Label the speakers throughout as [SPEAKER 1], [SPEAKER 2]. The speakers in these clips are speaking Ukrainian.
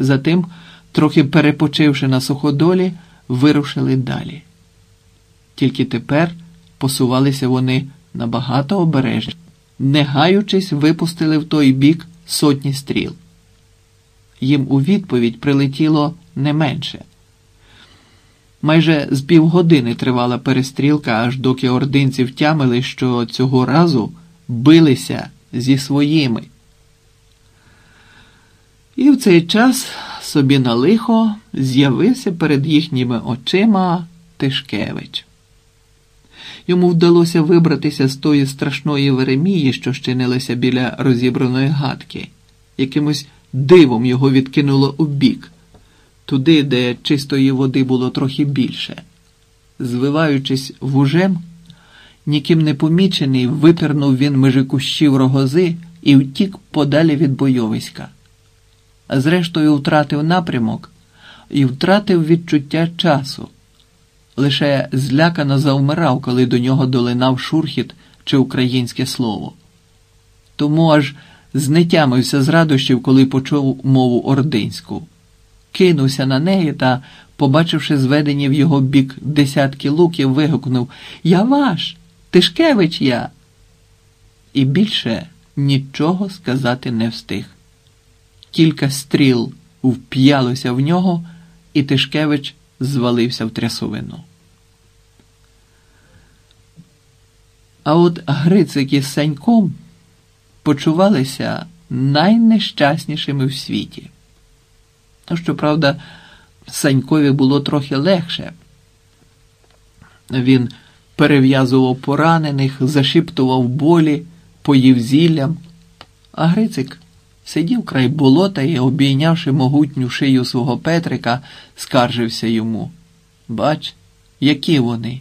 [SPEAKER 1] Затим, трохи перепочивши на суходолі, вирушили далі. Тільки тепер посувалися вони набагато обережніше, не гаючись, випустили в той бік сотні стріл. Їм у відповідь прилетіло не менше. Майже з півгодини тривала перестрілка, аж доки ординці втямили, що цього разу билися зі своїми. І в цей час собі на лихо з'явився перед їхніми очима Тишкевич. Йому вдалося вибратися з тої страшної Веремії, що щинилася біля розібраної гадки. Якимось дивом його відкинуло у бік, туди, де чистої води було трохи більше. Звиваючись вужем, ніким не помічений, випірнув він межи кущів рогози і втік подалі від бойовиська. Зрештою втратив напрямок і втратив відчуття часу. Лише злякано завмирав, коли до нього долинав шурхіт чи українське слово. Тому аж знетямився з радощів, коли почув мову ординську. Кинувся на неї та, побачивши зведені в його бік десятки луків, вигукнув Я ваш, Тишкевич я. І більше нічого сказати не встиг. Кілька стріл вп'ялося в нього, і Тишкевич звалився в трясовину. А от Грицик із Саньком почувалися найнещаснішими в світі. Ну, щоправда, Санькові було трохи легше. Він перев'язував поранених, зашіптував болі, поїв зіллям, а Грицик сидів край болота і, обійнявши могутню шию свого Петрика, скаржився йому. Бач, які вони.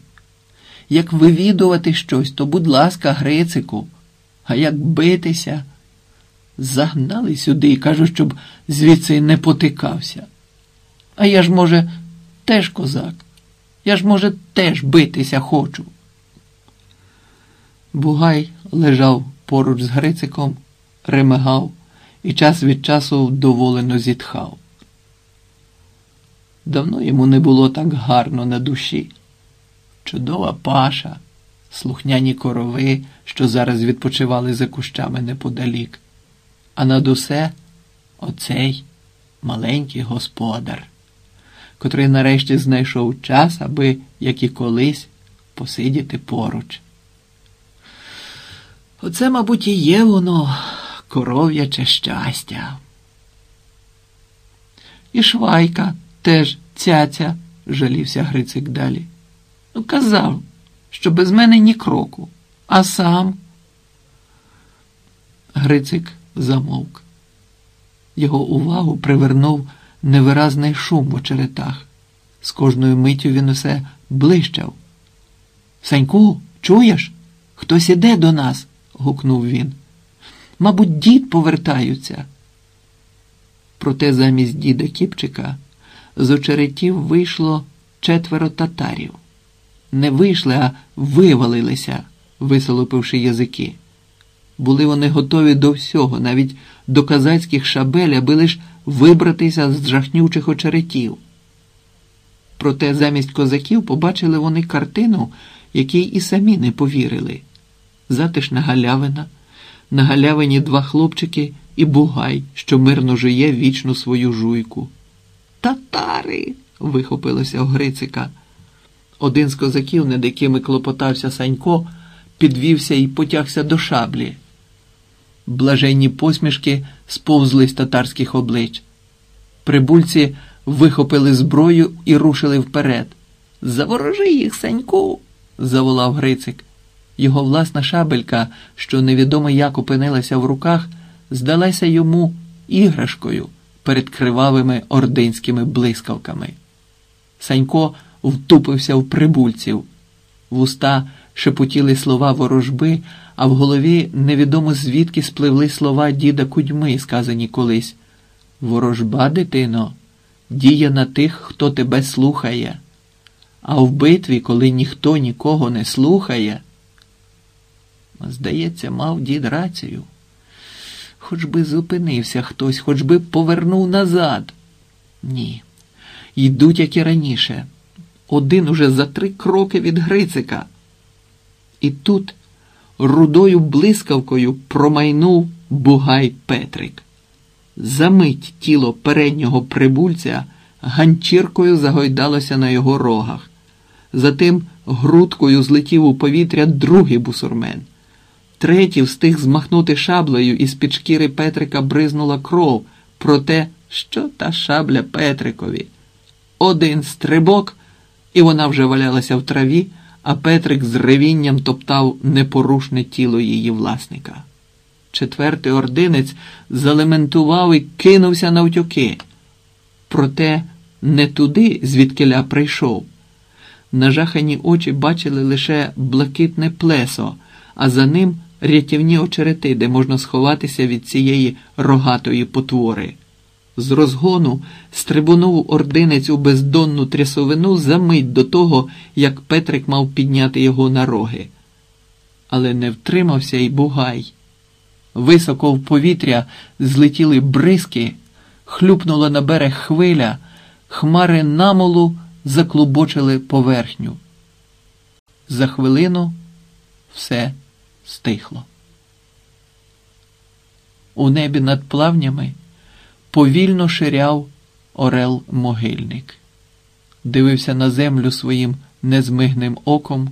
[SPEAKER 1] Як вивідувати щось, то, будь ласка, Грицику, а як битися? Загнали сюди і кажуть, щоб звідси не потикався. А я ж, може, теж козак. Я ж, може, теж битися хочу. Бугай лежав поруч з Грициком, ремигав і час від часу вдоволено зітхав. Давно йому не було так гарно на душі. Чудова паша, слухняні корови, що зараз відпочивали за кущами неподалік, а над усе оцей маленький господар, котрий нарешті знайшов час, аби, як і колись, посидіти поруч. Оце, мабуть, і є воно коров'яче щастя. І швайка теж цяця, жалівся Грицик далі. Ну, казав, що без мене ні кроку, а сам. Грицик замовк. Його увагу привернув невиразний шум в очеретах. З кожною миттю він усе блищав. Саньку, чуєш? Хтось іде до нас. гукнув він. Мабуть, дід повертаються. Проте замість діда Кіпчика з очеретів вийшло четверо татарів. Не вийшли, а вивалилися, висолопивши язики. Були вони готові до всього, навіть до казацьких шабель, аби лиш вибратися з жахнючих очеретів. Проте замість козаків побачили вони картину, якій і самі не повірили. Затишна галявина, на галявині два хлопчики і бугай, що мирно жує вічну свою жуйку. Татари. вихопилося Грицика. Один з козаків, над якими клопотався Санько, підвівся і потягся до шаблі. Блаженні посмішки сповзли з татарських облич. Прибульці вихопили зброю і рушили вперед. Заворожи їх, Саньку, заволав Грицик. Його власна шабелька, що невідомо як опинилася в руках, здалася йому іграшкою перед кривавими ординськими блискавками. Санько втупився в прибульців. Вуста шепотіли слова ворожби, а в голові невідомо звідки спливли слова діда Кудьми, сказані колись. Ворожба, дитино, діє на тих, хто тебе слухає. А в битві, коли ніхто нікого не слухає, здається, мав дід рацію. Хоч би зупинився хтось, хоч би повернув назад. Ні. Йдуть, як і раніше. Один уже за три кроки від Грицика. І тут рудою блискавкою промайнув Бугай Петрик. Замить тіло переднього прибульця ганчіркою загойдалося на його рогах. Затим грудкою злетів у повітря другий бусурмен. Третій встиг змахнути шаблею, і з-під шкіри Петрика бризнула кров про те, що та шабля Петрикові. Один стрибок, і вона вже валялася в траві, а Петрик з ревінням топтав непорушне тіло її власника. Четвертий ординець залементував і кинувся навтюки. Проте не туди, звідкиля прийшов. Нажахані очі бачили лише блакитне плесо, а за ним рятівні очерети, де можна сховатися від цієї рогатої потвори. З розгону стрибунув ординець у бездонну трясовину за мить до того, як Петрик мав підняти його на роги. Але не втримався й бугай. Високо в повітря злетіли бризки, хлюпнула на берег хвиля, хмари намолу заклубочили поверхню. За хвилину все стихло. У небі над плавнями повільно ширяв орел могильник, дивився на землю своїм незмигним оком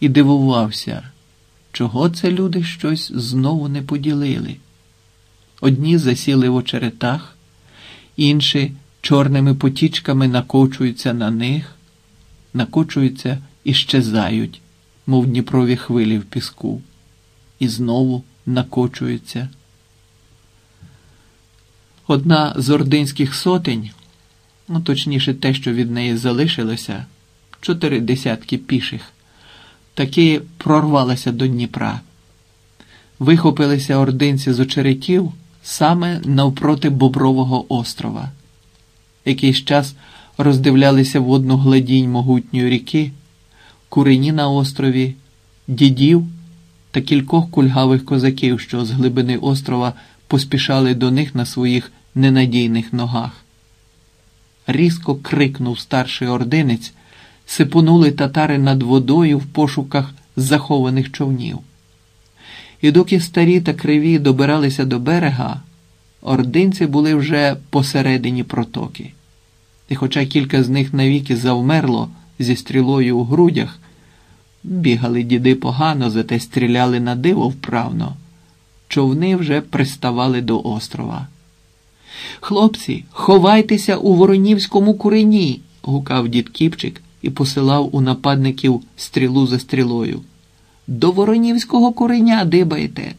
[SPEAKER 1] і дивувався, чого це люди щось знову не поділили. Одні засіли в очеретах, інші чорними потічками накочуються на них, накочуються і щезають, мов Дніпрові хвилі в піску, і знову накочуються. Одна з ординських сотень, ну точніше, те, що від неї залишилося, чотири десятки піших, таки прорвалася до Дніпра. Вихопилися ординці з очеретів саме навпроти Бобрового острова. Якийсь час роздивлялися водну гладінь могутньої ріки, курені на острові, дідів та кількох кульгавих козаків, що з глибини острова поспішали до них на своїх ненадійних ногах. Різко крикнув старший ординець, сипонули татари над водою в пошуках захованих човнів. І доки старі та криві добиралися до берега, ординці були вже посередині протоки. І, хоча кілька з них навіки завмерло зі стрілою у грудях, бігали діди погано, зате стріляли на диво вправно човни вже приставали до острова. Хлопці, ховайтеся у Воронівському курені, гукав дід Кіпчик і посилав у нападників стрілу за стрілою. До Воронівського куреня дибайте.